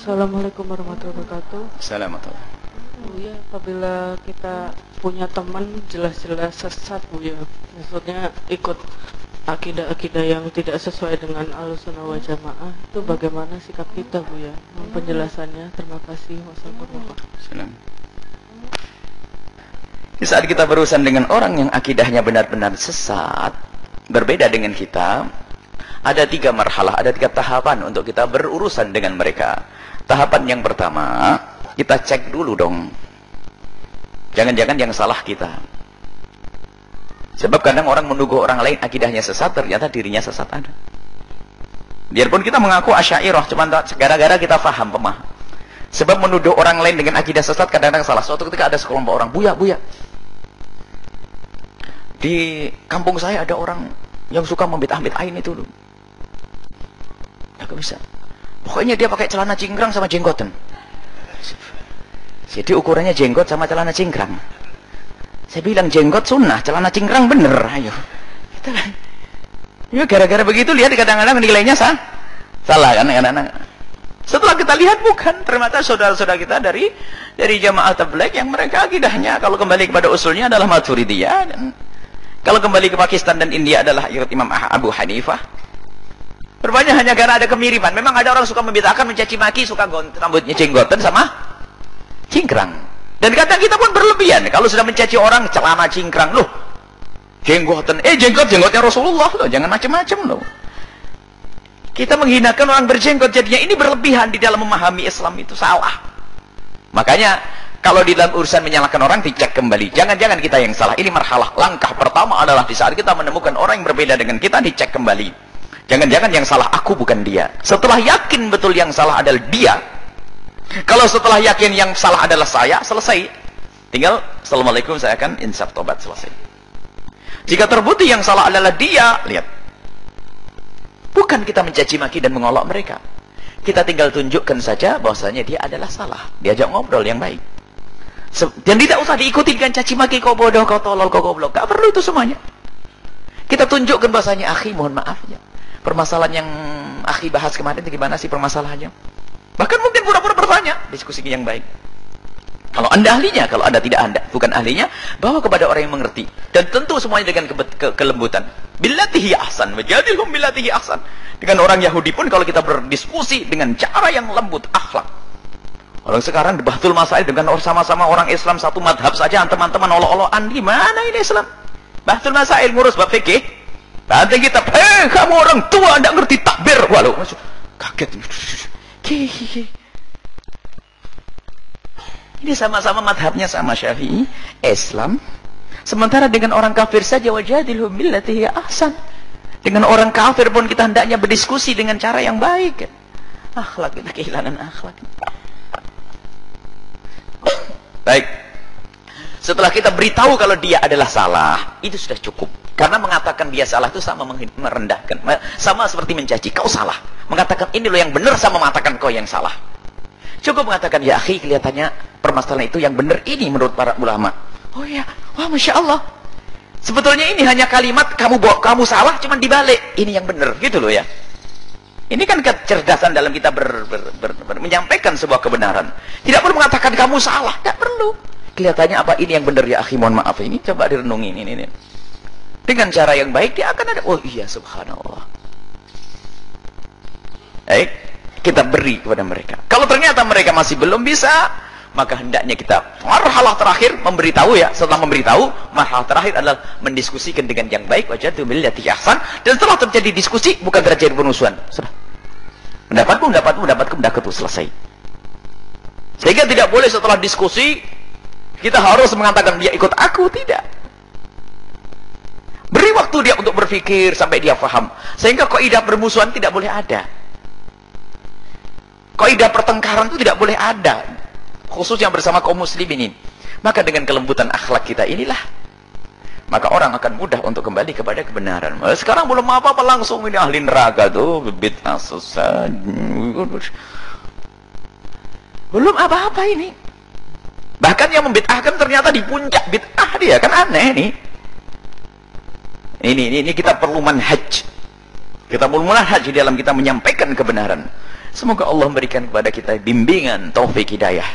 Assalamualaikum warahmatullahi wabarakatuh. Assalamualaikum. Bu ya, apabila kita punya teman jelas-jelas sesat Bu ya, maksudnya ikut akidah-akidah yang tidak sesuai dengan alusunah wal jamaah, itu bagaimana sikap kita Bu ya? Penjelasannya, terima kasih. Wassalamualaikum. Salam. Di saat kita berurusan dengan orang yang akidahnya benar-benar sesat, berbeda dengan kita, ada tiga marhalah, ada tiga tahapan untuk kita berurusan dengan mereka. Tahapan yang pertama, kita cek dulu dong. Jangan-jangan yang salah kita. Sebab kadang orang menuduh orang lain akidahnya sesat, ternyata dirinya sesat ada. Biarpun kita mengaku asyairah, cuma gara-gara kita faham, pemaham. Sebab menuduh orang lain dengan akidah sesat kadang-kadang salah. Suatu ketika ada sekelompok orang, buya, buya. Di kampung saya ada orang yang suka membit-ambit ain itu. Gak bisa. Pokoknya dia pakai celana cingkrang sama jenggotan. Jadi ukurannya jenggot sama celana cingkrang. Saya bilang jenggot sunnah, celana cingkrang bener. Ayo. Gitu kan. Ya gara-gara begitu lihat kadang-kadang nilainya sah. Salah kan kadang-kadang. Setelah kita lihat bukan, ternyata saudara-saudara kita dari dari jamaah tabligh yang mereka akidahnya kalau kembali kepada usulnya adalah Maturidiyah dan kalau kembali ke Pakistan dan India adalah Imam Abu Hanifah. Rupanya hanya karena ada kemiripan. Memang ada orang suka membedakan, mencaci maki, suka rambutnya jenggotan sama cingkrang. Dan kadang kita pun berlebihan. Kalau sudah mencaci orang, celana cingkrang. Loh, jenggotan. Eh, jenggot, jenggotnya Rasulullah. Loh, jangan macam-macam loh. Kita menghinakan orang berjenggot. Jadinya ini berlebihan di dalam memahami Islam itu salah. Makanya kalau di dalam urusan menyalahkan orang dicek kembali. Jangan-jangan kita yang salah. Ini marhalah. Langkah pertama adalah di saat kita menemukan orang yang berbeda dengan kita dicek kembali. Jangan-jangan yang salah aku bukan dia. Setelah yakin betul yang salah adalah dia. Kalau setelah yakin yang salah adalah saya, selesai. Tinggal Assalamualaikum saya akan insaf tobat selesai. Jika terbukti yang salah adalah dia, lihat. Bukan kita mencaci maki dan mengolok mereka. Kita tinggal tunjukkan saja bahwasanya dia adalah salah. Diajak ngobrol yang baik. Dan tidak usah diikuti dengan caci maki kau bodoh, kau tolol, kau goblok. Gak perlu itu semuanya. Kita tunjukkan bahasanya, akhi mohon maaf ya. Permasalahan yang akhi bahas kemarin itu gimana sih permasalahannya? Bahkan mungkin pura-pura bertanya, diskusi yang baik. Kalau anda ahlinya, kalau anda tidak anda, bukan ahlinya, bawa kepada orang yang mengerti. Dan tentu semuanya dengan ke ke kelembutan. Billatihi ahsan, wajadilhum billatihi ahsan. Dengan orang Yahudi pun kalau kita berdiskusi dengan cara yang lembut, akhlak. Orang sekarang di Bahtul Masail dengan sama-sama orang Islam satu madhab saja teman-teman olo-oloan di mana ini Islam? Bahtul Masail ngurus bab fikih. Nanti kita, eh kamu orang tua tidak ngerti takbir. Walau kaget. Ini sama-sama madhabnya sama Syafi'i, Islam. Sementara dengan orang kafir saja wajadilhum billatihi ahsan. Dengan orang kafir pun kita hendaknya berdiskusi dengan cara yang baik. Akhlak kita kehilangan akhlak. Baik. Setelah kita beritahu kalau dia adalah salah, itu sudah cukup. Karena mengatakan dia salah itu sama merendahkan. Sama seperti mencaci, kau salah. Mengatakan ini loh yang benar sama mengatakan kau yang salah. Cukup mengatakan, ya akhi kelihatannya permasalahan itu yang benar ini menurut para ulama. Oh ya, wah Masya Allah. Sebetulnya ini hanya kalimat kamu bawa, kamu salah cuman dibalik. Ini yang benar, gitu loh ya. Ini kan kecerdasan dalam kita ber, ber, ber, ber, menyampaikan sebuah kebenaran. Tidak perlu mengatakan kamu salah, tidak perlu. Kelihatannya apa ini yang benar ya akhi, mohon maaf ini. Coba direnungi ini, ini. Dengan cara yang baik dia akan ada, oh iya subhanallah. Baik, kita beri kepada mereka. Kalau ternyata mereka masih belum bisa, maka hendaknya kita marhalah terakhir memberitahu ya. Setelah memberitahu marhalah terakhir adalah mendiskusikan dengan yang baik. Wajah itu millati ahsan dan setelah terjadi diskusi bukan terjadi penusuhan sudah. Pendapatku pendapatku pendapatku pendapatku selesai. Sehingga tidak boleh setelah diskusi kita harus mengatakan dia ikut aku. Tidak beri waktu dia untuk berpikir sampai dia paham sehingga kaidah bermusuhan tidak boleh ada. Kaidah pertengkaran itu tidak boleh ada. Khususnya bersama kaum muslimin. Maka dengan kelembutan akhlak kita inilah maka orang akan mudah untuk kembali kepada kebenaran. Sekarang belum apa-apa langsung ini ahli neraka tuh bid'ah susah. Belum apa-apa ini. Bahkan yang membid'ahkan ternyata di puncak bid'ah dia kan aneh nih ini, ini, ini kita perlu manhaj kita perlu manhaj di dalam kita menyampaikan kebenaran Semoga Allah memberikan kepada kita bimbingan taufik hidayah.